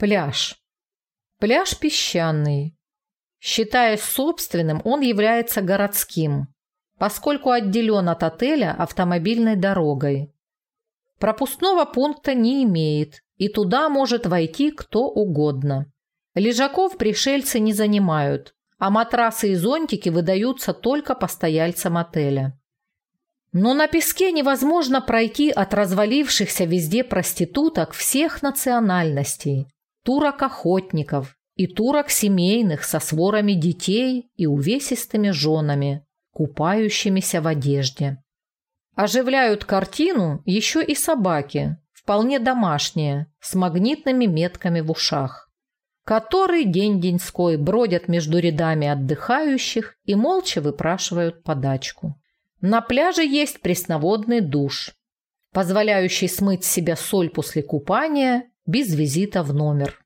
Пляж. Пляж песчаный. Считаясь собственным, он является городским, поскольку отделен от отеля автомобильной дорогой. Пропускного пункта не имеет, и туда может войти кто угодно. Лежаков пришельцы не занимают, а матрасы и зонтики выдаются только постояльцам отеля. Но на песке невозможно пройти от развалившихся везде проституток всех национальностей, турок-охотников и турок семейных со сворами детей и увесистыми женами, купающимися в одежде. Оживляют картину еще и собаки, вполне домашние, с магнитными метками в ушах. Который день деньской бродят между рядами отдыхающих и молча выпрашивают подачку. На пляже есть пресноводный душ, позволяющий смыть с себя соль после купания без визита в номер.